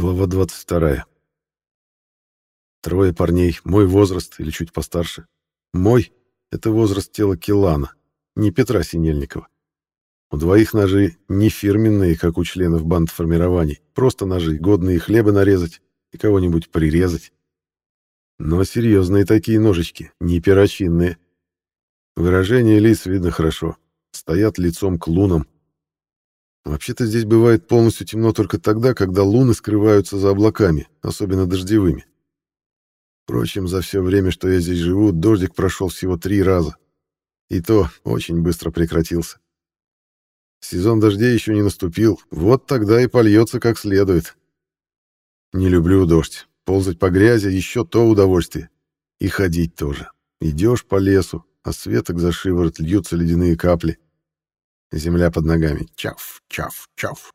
Глава 22. Трое парней, мой возраст или чуть постарше. Мой — это возраст тела Килана, не Петра Синельникова. У двоих ножи не фирменные, как у членов банд формирований, просто ножи, годные хлеба нарезать и кого-нибудь прирезать. Но серьезные такие ножички, не перочинные. Выражение лиц видно хорошо. Стоят лицом к лунам, Вообще-то здесь бывает полностью темно только тогда, когда луны скрываются за облаками, особенно дождевыми. Впрочем, за все время, что я здесь живу, дождик прошел всего три раза. И то очень быстро прекратился. Сезон дождей еще не наступил, вот тогда и польется как следует. Не люблю дождь. Ползать по грязи — еще то удовольствие. И ходить тоже. Идешь по лесу, а светок за шиворот льются ледяные капли. Земля под ногами. Чав, чав, чав.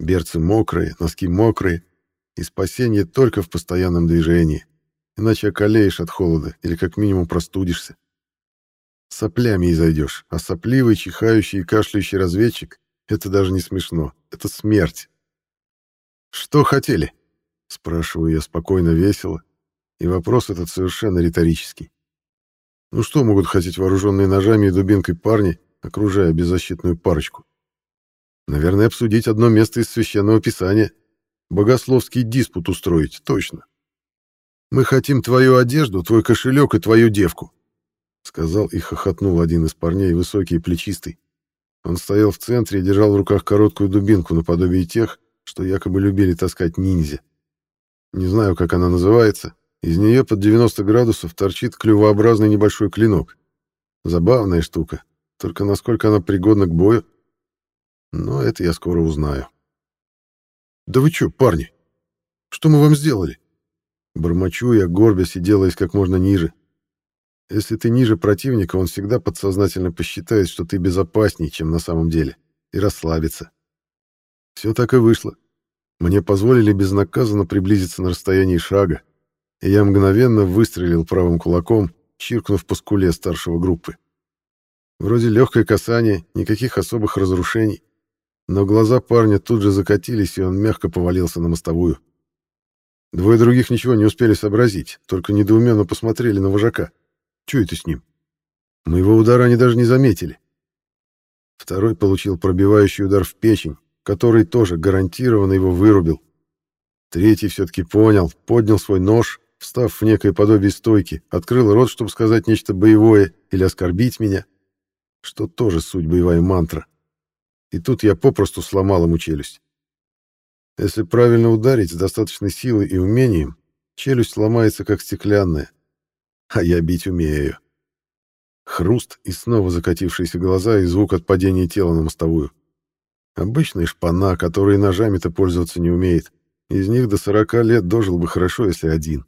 Берцы мокрые, носки мокрые. И спасение только в постоянном движении. Иначе околеешь от холода или как минимум простудишься. Соплями и зайдешь, а сопливый, чихающий и кашляющий разведчик — это даже не смешно. Это смерть. «Что хотели?» — спрашиваю я спокойно, весело. И вопрос этот совершенно риторический. Ну что могут хотеть вооруженные ножами и дубинкой парни, окружая беззащитную парочку. Наверное, обсудить одно место из священного писания. Богословский диспут устроить, точно. «Мы хотим твою одежду, твой кошелек и твою девку», — сказал и хохотнул один из парней, высокий и плечистый. Он стоял в центре и держал в руках короткую дубинку наподобие тех, что якобы любили таскать ниндзя. Не знаю, как она называется. Из нее под 90 градусов торчит клювообразный небольшой клинок. Забавная штука, только насколько она пригодна к бою? Но это я скоро узнаю. «Да вы что, парни? Что мы вам сделали?» Бормочу я, горбясь и делаясь как можно ниже. Если ты ниже противника, он всегда подсознательно посчитает, что ты безопаснее, чем на самом деле, и расслабится. Все так и вышло. Мне позволили безнаказанно приблизиться на расстоянии шага, и я мгновенно выстрелил правым кулаком, чиркнув по скуле старшего группы. Вроде легкое касание, никаких особых разрушений. Но глаза парня тут же закатились, и он мягко повалился на мостовую. Двое других ничего не успели сообразить, только недоуменно посмотрели на вожака. Чё это с ним? Моего удара они даже не заметили. Второй получил пробивающий удар в печень, который тоже гарантированно его вырубил. Третий все-таки понял, поднял свой нож, встав в некое подобие стойки, открыл рот, чтобы сказать нечто боевое или оскорбить меня — что тоже суть боевая мантра. И тут я попросту сломал ему челюсть. Если правильно ударить с достаточной силой и умением, челюсть ломается как стеклянная. А я бить умею. Хруст и снова закатившиеся глаза и звук от падения тела на мостовую. Обычная шпана, которой ножами-то пользоваться не умеет. Из них до сорока лет дожил бы хорошо, если один.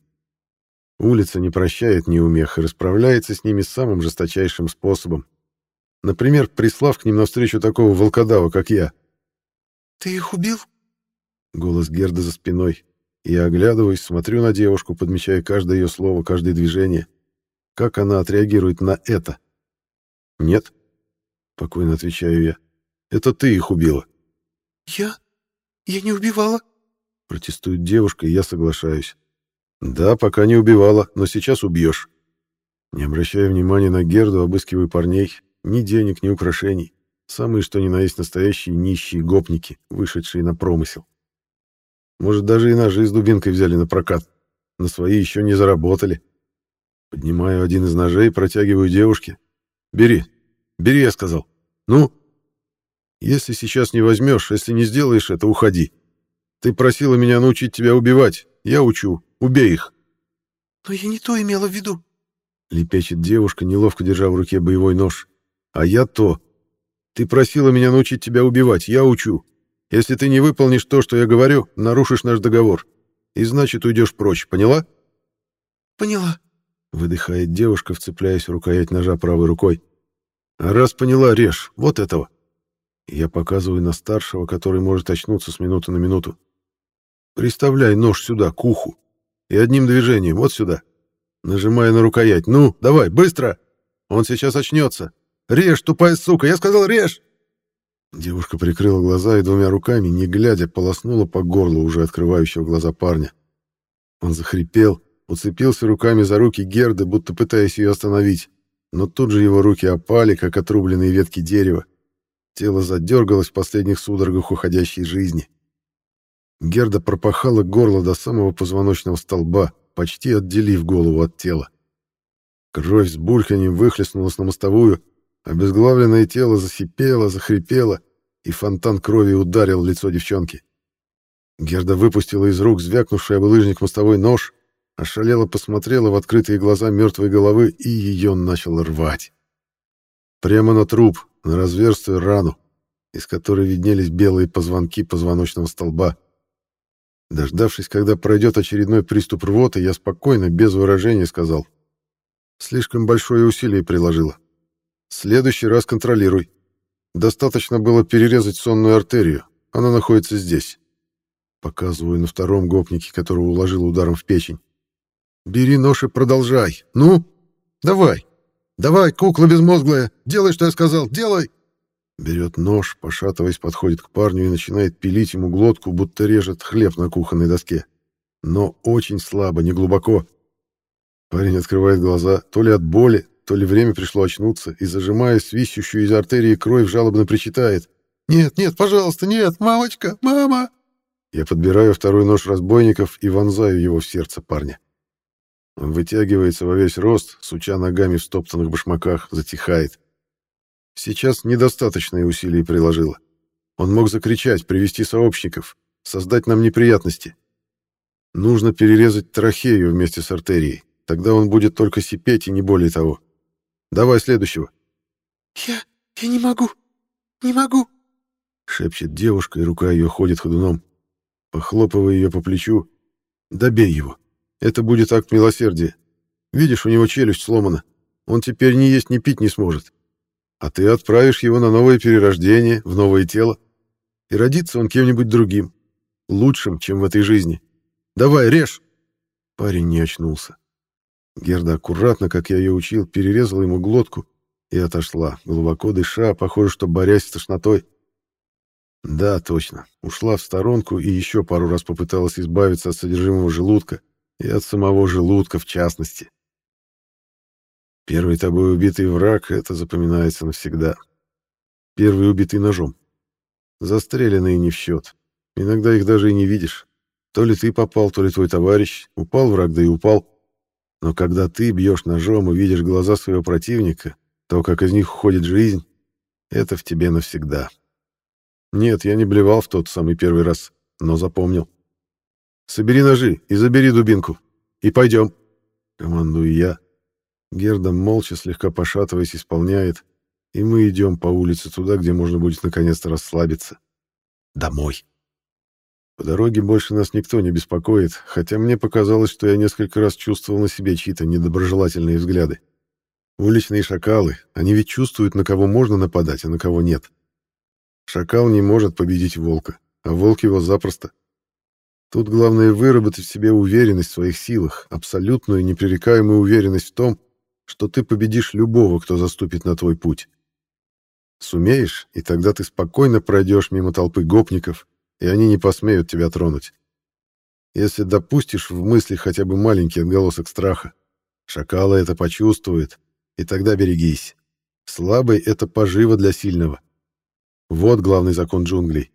Улица не прощает неумех и расправляется с ними самым жесточайшим способом Например, прислав к ним навстречу такого волкодава, как я. «Ты их убил?» Голос Герда за спиной. Я оглядываюсь, смотрю на девушку, подмечая каждое ее слово, каждое движение. Как она отреагирует на это? «Нет», — спокойно отвечаю я. «Это ты их убила». «Я? Я не убивала?» Протестует девушка, и я соглашаюсь. «Да, пока не убивала, но сейчас убьешь». Не обращая внимания на Герду, обыскиваю парней, ни денег, ни украшений. Самые что ни на есть настоящие нищие гопники, вышедшие на промысел. Может, даже и ножи с дубинкой взяли на прокат. На свои еще не заработали. Поднимаю один из ножей, протягиваю девушке. «Бери. Бери», — я сказал. «Ну?» «Если сейчас не возьмешь, если не сделаешь это, уходи. Ты просила меня научить тебя убивать. Я учу. Убей их». «Но я не то имела в виду», — лепечет девушка, неловко держа в руке боевой нож. А я то. Ты просила меня научить тебя убивать, я учу. Если ты не выполнишь то, что я говорю, нарушишь наш договор. И значит, уйдешь прочь, поняла? Поняла. Выдыхает девушка, вцепляясь в рукоять ножа правой рукой. А раз поняла, режь. Вот этого. Я показываю на старшего, который может очнуться с минуты на минуту. Приставляй нож сюда, к уху. И одним движением, вот сюда. Нажимая на рукоять. Ну, давай, быстро! Он сейчас очнется. Режь, тупая сука, я сказал, режь!» Девушка прикрыла глаза и двумя руками, не глядя, полоснула по горлу уже открывающего глаза парня. Он захрипел, уцепился руками за руки Герды, будто пытаясь ее остановить, но тут же его руки опали, как отрубленные ветки дерева. Тело задергалось в последних судорогах уходящей жизни. Герда пропахала горло до самого позвоночного столба, почти отделив голову от тела. Кровь с бульканьем выхлестнулась на мостовую, обезглавленное тело засипело, захрипело, и фонтан крови ударил в лицо девчонки. Герда выпустила из рук звякнувший об лыжник мостовой нож, ошалела посмотрела в открытые глаза мертвой головы и ее начал рвать. Прямо на труп, на разверстую рану, из которой виднелись белые позвонки позвоночного столба. Дождавшись, когда пройдет очередной приступ рвоты, я спокойно, без выражения сказал. Слишком большое усилие приложила. Следующий раз контролируй. Достаточно было перерезать сонную артерию. Она находится здесь. Показываю на втором гопнике, которого уложил ударом в печень. Бери нож и продолжай. Ну, давай. Давай, кукла безмозглая. Делай, что я сказал. Делай. Берет нож, пошатываясь, подходит к парню и начинает пилить ему глотку, будто режет хлеб на кухонной доске. Но очень слабо, не глубоко. Парень открывает глаза, то ли от боли, то ли время пришло очнуться, и, зажимая свищущую из артерии кровь, жалобно причитает. «Нет, нет, пожалуйста, нет, мамочка, мама!» Я подбираю второй нож разбойников и вонзаю его в сердце парня. Он вытягивается во весь рост, суча ногами в стоптанных башмаках, затихает. Сейчас недостаточные усилия приложила. Он мог закричать, привести сообщников, создать нам неприятности. Нужно перерезать трахею вместе с артерией. Тогда он будет только сипеть и не более того. Давай следующего. «Я... я не могу. Не могу», — шепчет девушка, и рука ее ходит ходуном. Похлопывая ее по плечу. «Добей его. Это будет акт милосердия. Видишь, у него челюсть сломана. Он теперь ни есть, ни пить не сможет а ты отправишь его на новое перерождение, в новое тело, и родится он кем-нибудь другим, лучшим, чем в этой жизни. Давай, режь!» Парень не очнулся. Герда аккуратно, как я ее учил, перерезала ему глотку и отошла, глубоко дыша, похоже, что борясь с тошнотой. Да, точно. Ушла в сторонку и еще пару раз попыталась избавиться от содержимого желудка и от самого желудка в частности. Первый тобой убитый враг — это запоминается навсегда. Первый убитый ножом. Застреленные не в счет. Иногда их даже и не видишь. То ли ты попал, то ли твой товарищ. Упал враг, да и упал. Но когда ты бьешь ножом и видишь глаза своего противника, то, как из них уходит жизнь, это в тебе навсегда. Нет, я не блевал в тот самый первый раз, но запомнил. Собери ножи и забери дубинку. И пойдем. Командую я, Герда, молча, слегка пошатываясь, исполняет, и мы идем по улице туда, где можно будет наконец-то расслабиться. Домой. По дороге больше нас никто не беспокоит, хотя мне показалось, что я несколько раз чувствовал на себе чьи-то недоброжелательные взгляды. Уличные шакалы, они ведь чувствуют, на кого можно нападать, а на кого нет. Шакал не может победить волка, а волк его запросто. Тут главное выработать в себе уверенность в своих силах, абсолютную непререкаемую уверенность в том, что ты победишь любого, кто заступит на твой путь. Сумеешь, и тогда ты спокойно пройдешь мимо толпы гопников, и они не посмеют тебя тронуть. Если допустишь в мысли хотя бы маленький отголосок страха, шакала это почувствует, и тогда берегись. Слабый — это поживо для сильного. Вот главный закон джунглей.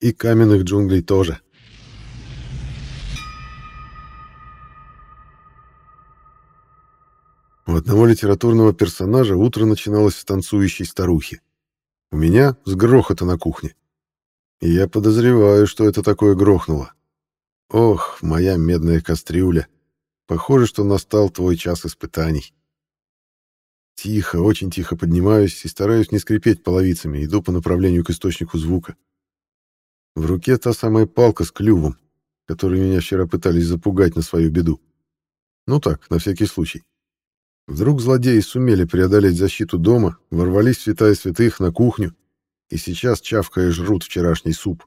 И каменных джунглей тоже. У одного литературного персонажа утро начиналось с танцующей старухи. У меня — с грохота на кухне. Я подозреваю, что это такое грохнуло. Ох, моя медная кастрюля. Похоже, что настал твой час испытаний. Тихо, очень тихо поднимаюсь и стараюсь не скрипеть половицами, иду по направлению к источнику звука. В руке та самая палка с клювом, которой меня вчера пытались запугать на свою беду. Ну так, на всякий случай. Вдруг злодеи сумели преодолеть защиту дома, ворвались в святая святых на кухню и сейчас, чавкая, жрут вчерашний суп.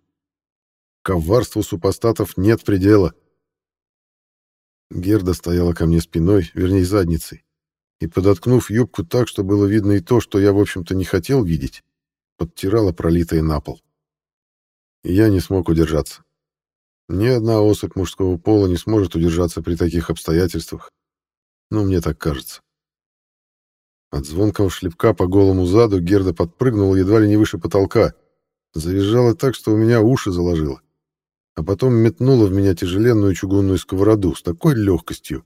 Коварству супостатов нет предела. Герда стояла ко мне спиной, вернее задницей, и, подоткнув юбку так, что было видно и то, что я, в общем-то, не хотел видеть, подтирала пролитое на пол. Я не смог удержаться. Ни одна особь мужского пола не сможет удержаться при таких обстоятельствах. Но мне так кажется. От звонкого шлепка по голому заду Герда подпрыгнула едва ли не выше потолка. Завизжала так, что у меня уши заложило. А потом метнула в меня тяжеленную чугунную сковороду с такой легкостью,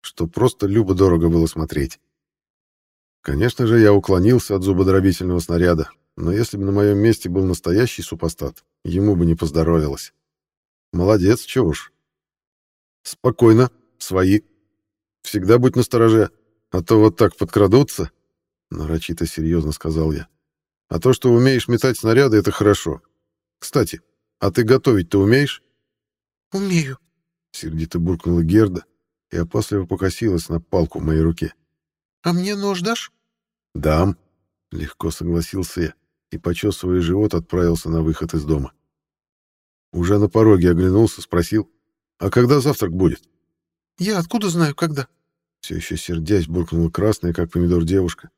что просто любо-дорого было смотреть. Конечно же, я уклонился от зубодробительного снаряда, но если бы на моем месте был настоящий супостат, ему бы не поздоровилось. Молодец, чего уж. Спокойно, свои. Всегда будь настороже. А то вот так подкрадутся, — нарочито серьезно сказал я. А то, что умеешь метать снаряды, это хорошо. Кстати, а ты готовить-то умеешь? Умею, — сердито буркнула Герда и опасливо покосилась на палку в моей руке. А мне нож дашь? Дам, — легко согласился я и, почесывая живот, отправился на выход из дома. Уже на пороге оглянулся, спросил, а когда завтрак будет? Я откуда знаю, когда? Все еще сердясь, буркнула красная, как помидор девушка.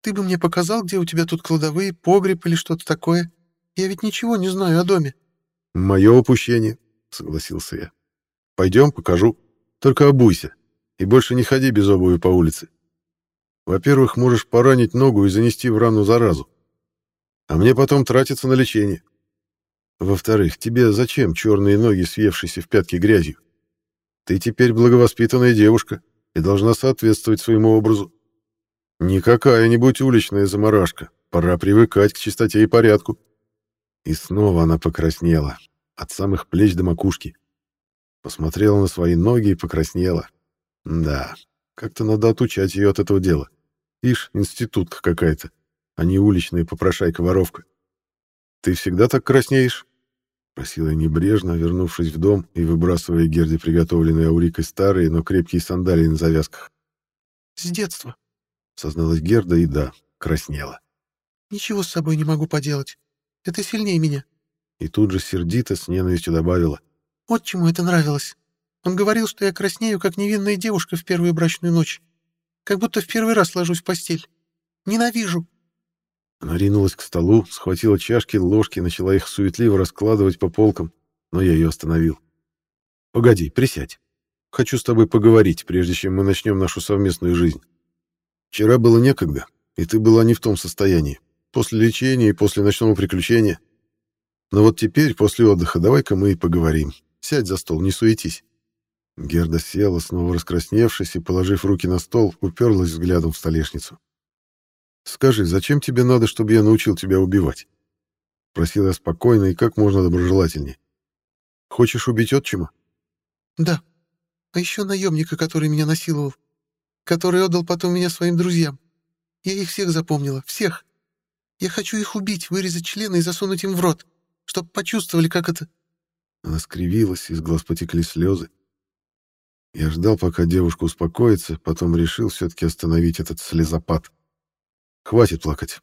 «Ты бы мне показал, где у тебя тут кладовые, погреб или что-то такое? Я ведь ничего не знаю о доме». «Мое упущение», — согласился я. «Пойдем, покажу. Только обуйся. И больше не ходи без обуви по улице. Во-первых, можешь поранить ногу и занести в рану заразу. А мне потом тратиться на лечение. Во-вторых, тебе зачем черные ноги, съевшиеся в пятки грязью? Ты теперь благовоспитанная девушка, и должна соответствовать своему образу. Не какая-нибудь уличная заморашка. Пора привыкать к чистоте и порядку. И снова она покраснела, от самых плеч до макушки. Посмотрела на свои ноги и покраснела. Да, как-то надо отучать ее от этого дела. Ишь, институтка какая-то, а не уличная попрошайка-воровка. Ты всегда так краснеешь? Просила небрежно, вернувшись в дом и выбрасывая Герде приготовленные аурикой старые, но крепкие сандалии на завязках. «С детства», — созналась Герда и, да, краснела. «Ничего с собой не могу поделать. Это сильнее меня». И тут же сердито с ненавистью добавила. «Вот чему это нравилось. Он говорил, что я краснею, как невинная девушка в первую брачную ночь. Как будто в первый раз ложусь в постель. Ненавижу». Она ринулась к столу, схватила чашки, ложки, начала их суетливо раскладывать по полкам, но я ее остановил. «Погоди, присядь. Хочу с тобой поговорить, прежде чем мы начнем нашу совместную жизнь. Вчера было некогда, и ты была не в том состоянии. После лечения и после ночного приключения. Но вот теперь, после отдыха, давай-ка мы и поговорим. Сядь за стол, не суетись». Герда села, снова раскрасневшись, и, положив руки на стол, уперлась взглядом в столешницу. Скажи, зачем тебе надо, чтобы я научил тебя убивать? Просил я спокойно и как можно доброжелательнее. Хочешь убить отчима? Да. А еще наемника, который меня насиловал. Который отдал потом меня своим друзьям. Я их всех запомнила. Всех. Я хочу их убить, вырезать члены и засунуть им в рот, чтобы почувствовали, как это... Она скривилась, из глаз потекли слезы. Я ждал, пока девушка успокоится, потом решил все-таки остановить этот слезопад. Хватит плакать.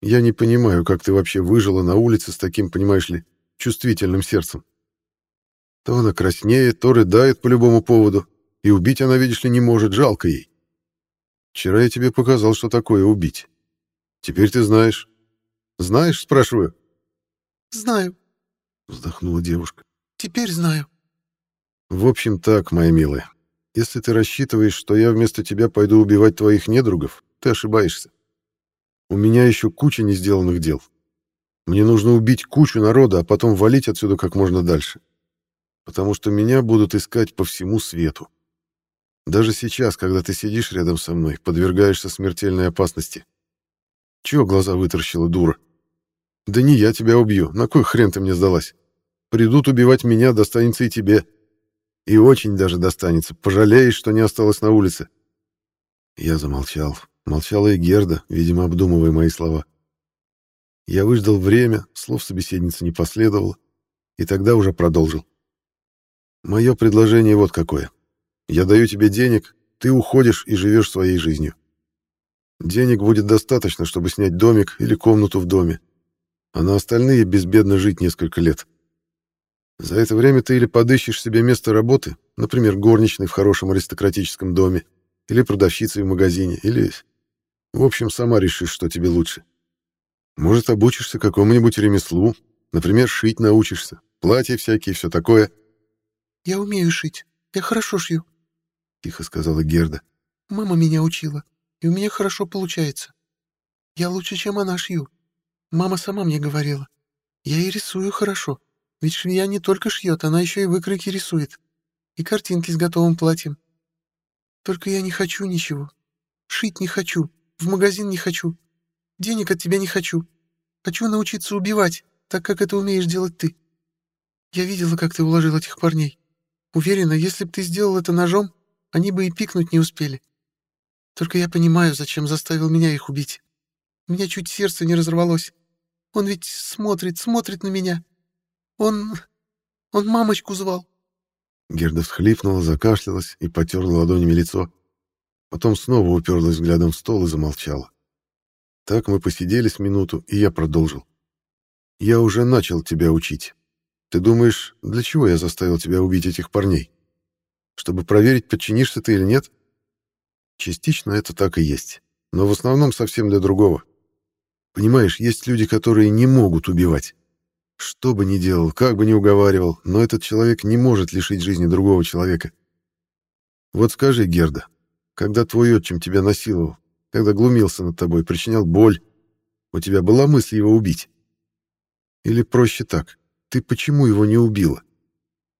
Я не понимаю, как ты вообще выжила на улице с таким, понимаешь ли, чувствительным сердцем. То она краснеет, то рыдает по любому поводу, и убить она, видишь ли, не может, жалко ей. Вчера я тебе показал, что такое убить. Теперь ты знаешь. Знаешь, спрашиваю? Знаю, вздохнула девушка. Теперь знаю. В общем так, моя милая. Если ты рассчитываешь, что я вместо тебя пойду убивать твоих недругов, ты ошибаешься. У меня еще куча не сделанных дел. Мне нужно убить кучу народа, а потом валить отсюда как можно дальше. Потому что меня будут искать по всему свету. Даже сейчас, когда ты сидишь рядом со мной, подвергаешься смертельной опасности. Чего глаза вытаращила, дура? Да не я тебя убью, на кой хрен ты мне сдалась? Придут убивать меня, достанется и тебе. И очень даже достанется, пожалеешь, что не осталось на улице. Я замолчал, Молчала и Герда, видимо, обдумывая мои слова. Я выждал время, слов собеседницы не последовало, и тогда уже продолжил. Мое предложение вот какое. Я даю тебе денег, ты уходишь и живешь своей жизнью. Денег будет достаточно, чтобы снять домик или комнату в доме, а на остальные безбедно жить несколько лет. За это время ты или подыщешь себе место работы, например, горничной в хорошем аристократическом доме, или продавщицей в магазине, или в общем, сама решишь, что тебе лучше. Может, обучишься какому-нибудь ремеслу, например, шить научишься, платья всякие, все такое. Я умею шить, я хорошо шью, — тихо сказала Герда. Мама меня учила, и у меня хорошо получается. Я лучше, чем она шью. Мама сама мне говорила. Я и рисую хорошо, ведь швея не только шьет, она еще и выкройки рисует. И картинки с готовым платьем. Только я не хочу ничего. Шить не хочу, в магазин не хочу. Денег от тебя не хочу. Хочу научиться убивать, так как это умеешь делать ты. Я видела, как ты уложил этих парней. Уверена, если бы ты сделал это ножом, они бы и пикнуть не успели. Только я понимаю, зачем заставил меня их убить. У меня чуть сердце не разорвалось. Он ведь смотрит, смотрит на меня. Он... он мамочку звал. Герда всхлипнула, закашлялась и потерла ладонями лицо. Потом снова уперлась взглядом в стол и замолчала. Так мы посидели с минуту, и я продолжил. «Я уже начал тебя учить. Ты думаешь, для чего я заставил тебя убить этих парней? Чтобы проверить, подчинишься ты или нет? Частично это так и есть, но в основном совсем для другого. Понимаешь, есть люди, которые не могут убивать. Что бы ни делал, как бы ни уговаривал, но этот человек не может лишить жизни другого человека. Вот скажи, Герда, когда твой отчим тебя насиловал, когда глумился над тобой, причинял боль, у тебя была мысль его убить? Или проще так, ты почему его не убила?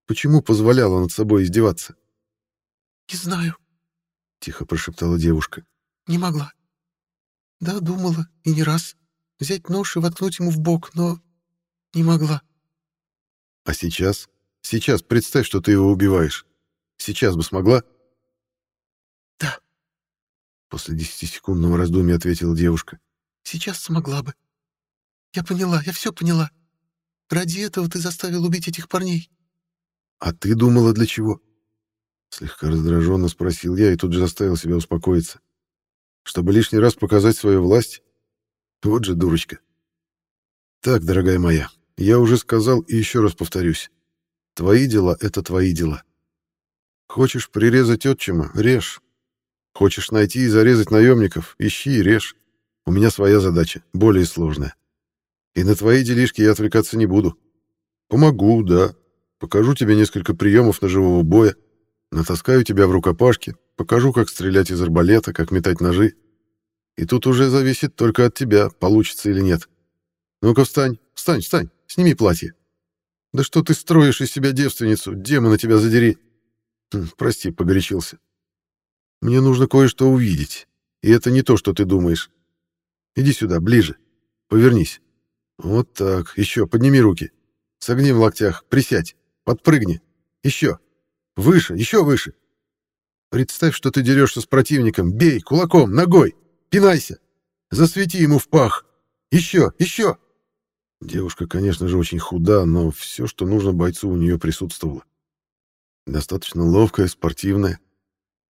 Почему позволяла над собой издеваться? «Не знаю», — тихо прошептала девушка. «Не могла. Да, думала, и не раз. Взять нож и воткнуть ему в бок, но не могла». «А сейчас? Сейчас представь, что ты его убиваешь. Сейчас бы смогла?» После десятисекундного раздумья ответила девушка. «Сейчас смогла бы. Я поняла, я все поняла. Ради этого ты заставил убить этих парней». «А ты думала, для чего?» Слегка раздраженно спросил я и тут же заставил себя успокоиться. Чтобы лишний раз показать свою власть? Вот же дурочка. Так, дорогая моя, я уже сказал и еще раз повторюсь. Твои дела — это твои дела. Хочешь прирезать отчима — режь. Хочешь найти и зарезать наемников — ищи и режь. У меня своя задача, более сложная. И на твои делишки я отвлекаться не буду. Помогу, да. Покажу тебе несколько приемов ножевого боя, Натаскаю тебя в рукопашке, покажу, как стрелять из арбалета, как метать ножи. И тут уже зависит только от тебя, получится или нет. Ну-ка встань, встань, встань, сними платье. Да что ты строишь из себя девственницу, демона тебя задери. Хм, прости, погорячился. Мне нужно кое-что увидеть, и это не то, что ты думаешь. Иди сюда, ближе. Повернись. Вот так, еще, подними руки. Согни в локтях, присядь, подпрыгни. Еще. Выше, еще выше. Представь, что ты дерешься с противником. Бей кулаком, ногой. Пинайся. Засвети ему в пах. Еще, еще. Девушка, конечно же, очень худа, но все, что нужно бойцу, у нее присутствовало. Достаточно ловкая, спортивная.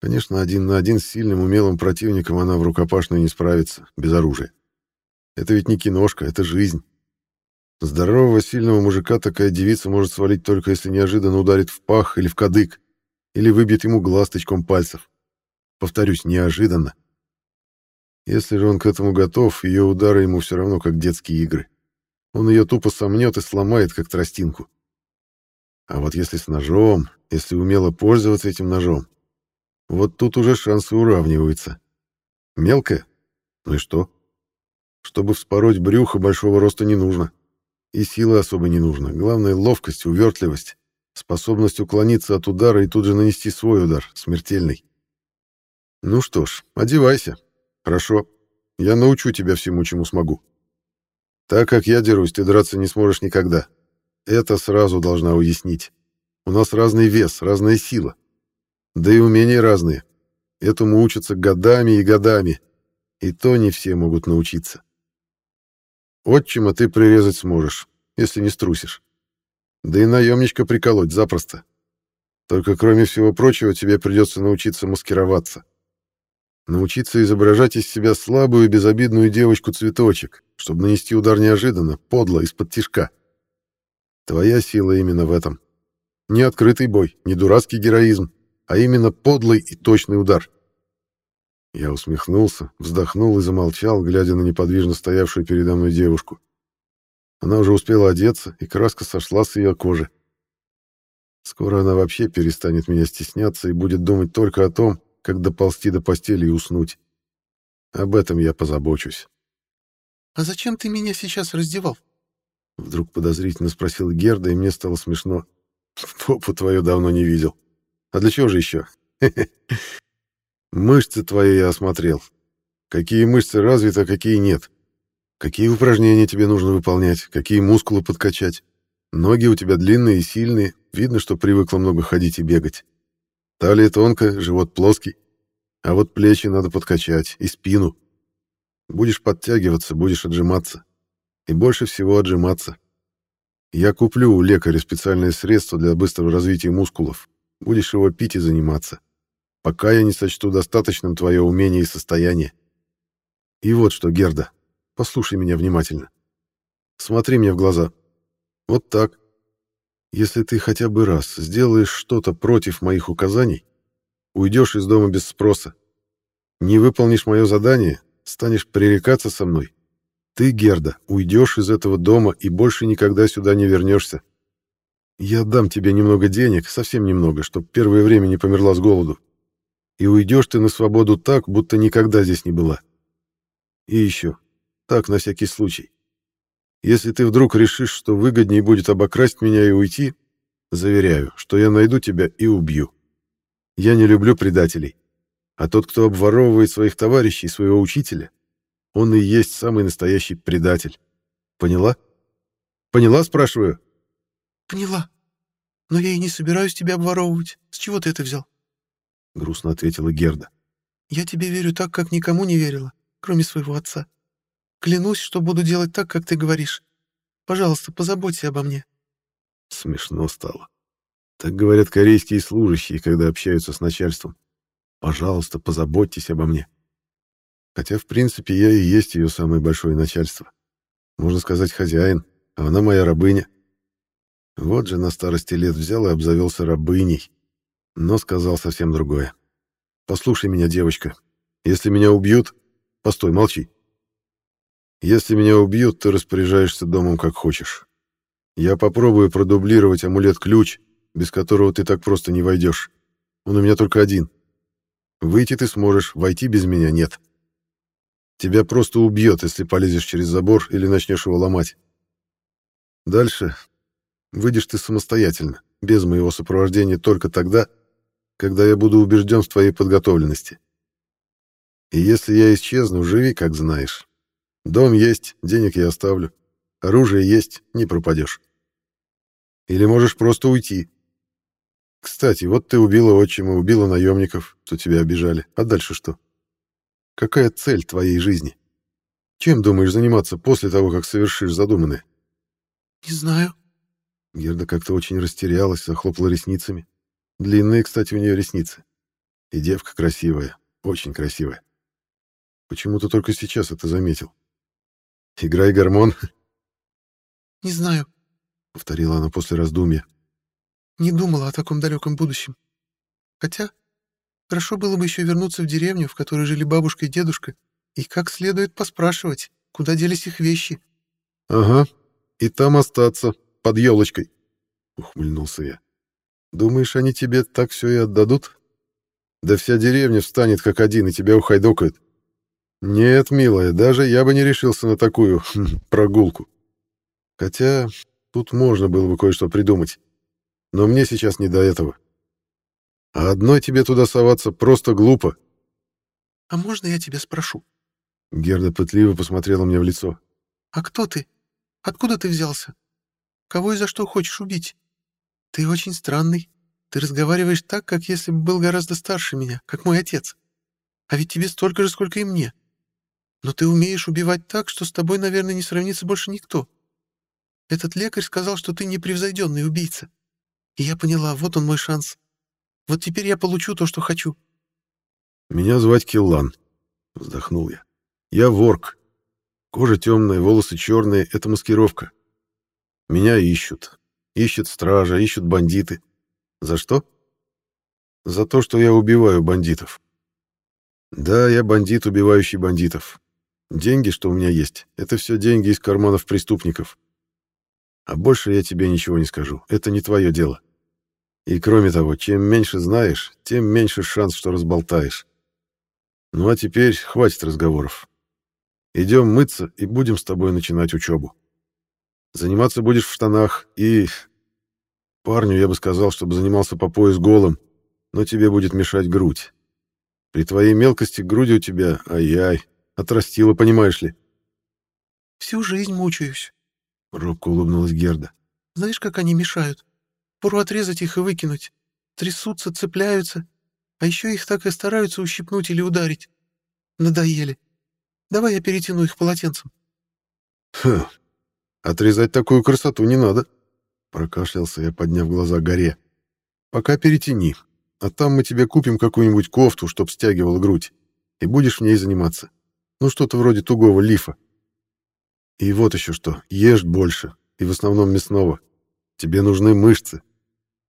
Конечно, один на один с сильным, умелым противником она в рукопашную не справится, без оружия. Это ведь не киношка, это жизнь. Здорового, сильного мужика такая девица может свалить только если неожиданно ударит в пах или в кадык, или выбьет ему глаз тычком пальцев. Повторюсь, неожиданно. Если же он к этому готов, ее удары ему все равно как детские игры. Он ее тупо сомнет и сломает, как тростинку. А вот если с ножом, если умело пользоваться этим ножом, вот тут уже шансы уравниваются. Мелкая? Ну и что? Чтобы вспороть брюхо, большого роста не нужно. И силы особо не нужно. Главное — ловкость, увертливость, способность уклониться от удара и тут же нанести свой удар, смертельный. Ну что ж, одевайся. Хорошо. Я научу тебя всему, чему смогу. Так как я дерусь, ты драться не сможешь никогда. Это сразу должна уяснить. У нас разный вес, разная сила. Да и умения разные. Этому учатся годами и годами. И то не все могут научиться. Отчима ты прирезать сможешь, если не струсишь. Да и наемничка приколоть запросто. Только, кроме всего прочего, тебе придется научиться маскироваться. Научиться изображать из себя слабую и безобидную девочку-цветочек, чтобы нанести удар неожиданно, подло, из-под тишка. Твоя сила именно в этом. Не открытый бой, не дурацкий героизм, а именно подлый и точный удар. Я усмехнулся, вздохнул и замолчал, глядя на неподвижно стоявшую передо мной девушку. Она уже успела одеться, и краска сошла с ее кожи. Скоро она вообще перестанет меня стесняться и будет думать только о том, как доползти до постели и уснуть. Об этом я позабочусь. «А зачем ты меня сейчас раздевал?» Вдруг подозрительно спросил Герда, и мне стало смешно. «Попу твою давно не видел. А для чего же еще? Мышцы твои я осмотрел. Какие мышцы развиты, а какие нет. Какие упражнения тебе нужно выполнять, какие мускулы подкачать. Ноги у тебя длинные и сильные, видно, что привыкла много ходить и бегать. Талия тонкая, живот плоский. А вот плечи надо подкачать и спину. Будешь подтягиваться, будешь отжиматься. И больше всего отжиматься. Я куплю у лекаря специальное средство для быстрого развития мускулов. Будешь его пить и заниматься. Пока я не сочту достаточным твое умение и состояние. И вот что, Герда, послушай меня внимательно. Смотри мне в глаза. Вот так. Если ты хотя бы раз сделаешь что-то против моих указаний, уйдешь из дома без спроса. Не выполнишь мое задание, станешь пререкаться со мной. Ты, Герда, уйдешь из этого дома и больше никогда сюда не вернешься. Я дам тебе немного денег, совсем немного, чтоб первое время не померла с голоду. И уйдешь ты на свободу так, будто никогда здесь не была. И еще, так на всякий случай. Если ты вдруг решишь, что выгоднее будет обокрасть меня и уйти, заверяю, что я найду тебя и убью. Я не люблю предателей. А тот, кто обворовывает своих товарищей, своего учителя, он и есть самый настоящий предатель. Поняла? Поняла, спрашиваю? Поняла. Но я и не собираюсь тебя обворовывать. С чего ты это взял? Грустно ответила Герда. Я тебе верю так, как никому не верила, кроме своего отца. Клянусь, что буду делать так, как ты говоришь. Пожалуйста, позаботься обо мне. Смешно стало. Так говорят корейские служащие, когда общаются с начальством. Пожалуйста, позаботьтесь обо мне. Хотя, в принципе, я и есть ее самое большое начальство. Можно сказать, хозяин, а она моя рабыня. Вот же на старости лет взял и обзавелся рабыней. Но сказал совсем другое. «Послушай меня, девочка. Если меня убьют... Постой, молчи. Если меня убьют, ты распоряжаешься домом как хочешь. Я попробую продублировать амулет-ключ, без которого ты так просто не войдешь. Он у меня только один. Выйти ты сможешь, войти без меня нет. Тебя просто убьет, если полезешь через забор или начнешь его ломать. Дальше выйдешь ты самостоятельно, без моего сопровождения только тогда, когда я буду убежден в твоей подготовленности. И если я исчезну, живи, как знаешь. Дом есть, денег я оставлю. Оружие есть, не пропадешь. Или можешь просто уйти. Кстати, вот ты убила отчима, убила наемников, что тебя обижали. А дальше что? Какая цель твоей жизни? Чем думаешь заниматься после того, как совершишь задуманное? Не знаю. Герда как-то очень растерялась, захлопала ресницами. Длинные, кстати, у нее ресницы. И девка красивая, очень красивая. Почему-то только сейчас это заметил. Играй гормон. Не знаю, повторила она после раздумья. Не думала о таком далеком будущем. Хотя, хорошо было бы еще вернуться в деревню, в которой жили бабушка и дедушка, и как следует поспрашивать, куда делись их вещи. — Ага, и там остаться, под елочкой, — ухмыльнулся я. — Думаешь, они тебе так все и отдадут? Да вся деревня встанет как один и тебя ухайдокают. Нет, милая, даже я бы не решился на такую хм, прогулку. Хотя тут можно было бы кое-что придумать но мне сейчас не до этого. А одной тебе туда соваться просто глупо. — А можно я тебя спрошу? Герда пытливо посмотрела мне в лицо. — А кто ты? Откуда ты взялся? Кого и за что хочешь убить? Ты очень странный. Ты разговариваешь так, как если бы был гораздо старше меня, как мой отец. А ведь тебе столько же, сколько и мне. Но ты умеешь убивать так, что с тобой, наверное, не сравнится больше никто. Этот лекарь сказал, что ты непревзойденный убийца. И я поняла, вот он мой шанс. Вот теперь я получу то, что хочу. «Меня звать Киллан», — вздохнул я. «Я ворк. Кожа темная, волосы черные — это маскировка. Меня ищут. Ищет стража, ищут бандиты. За что? За то, что я убиваю бандитов. Да, я бандит, убивающий бандитов. Деньги, что у меня есть, это все деньги из карманов преступников. А больше я тебе ничего не скажу. Это не твое дело. И кроме того, чем меньше знаешь, тем меньше шанс, что разболтаешь. Ну а теперь хватит разговоров. Идем мыться и будем с тобой начинать учебу. Заниматься будешь в штанах и... Парню я бы сказал, чтобы занимался по пояс голым, но тебе будет мешать грудь. При твоей мелкости груди у тебя, ай-яй, отрастила, понимаешь ли. Всю жизнь мучаюсь. Робко улыбнулась Герда. Знаешь, как они мешают? Пору отрезать их и выкинуть. Трясутся, цепляются. А еще их так и стараются ущипнуть или ударить. Надоели. Давай я перетяну их полотенцем. Хм, отрезать такую красоту не надо. Прокашлялся я, подняв глаза к горе. Пока перетяни, а там мы тебе купим какую-нибудь кофту, чтоб стягивала грудь, и будешь в ней заниматься. Ну, что-то вроде тугого лифа. И вот еще что, ешь больше, и в основном мясного. Тебе нужны мышцы.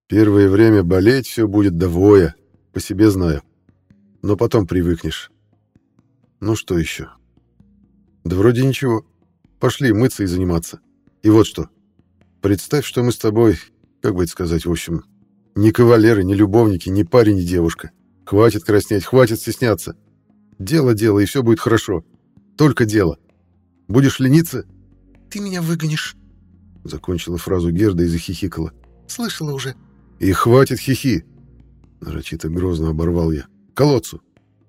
Первое время болеть все будет довоя, по себе знаю. Но потом привыкнешь. Ну что еще? Да вроде ничего. Пошли мыться и заниматься. И вот что. Представь, что мы с тобой, как бы это сказать, в общем, не кавалеры, не любовники, не парень, не девушка. Хватит краснеть, хватит стесняться. Дело, дело, и все будет хорошо. Только дело. Будешь лениться? Ты меня выгонишь. Закончила фразу Герда и захихикала. Слышала уже. И хватит хихи. Нарочито грозно оборвал я. Колодцу.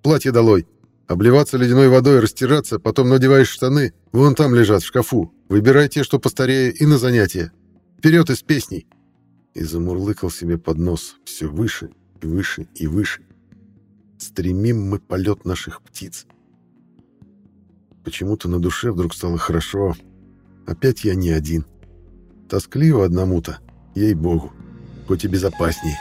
Платье долой. Обливаться ледяной водой, растираться, потом надеваешь штаны. Вон там лежат в шкафу. Выбирай те, что постарее, и на занятия. Вперед из песней. И замурлыкал себе под нос. Все выше и выше и выше. Стремим мы полет наших птиц. Почему-то на душе вдруг стало хорошо. Опять я не один. Тоскливо одному-то, ей-богу, хоть и безопаснее.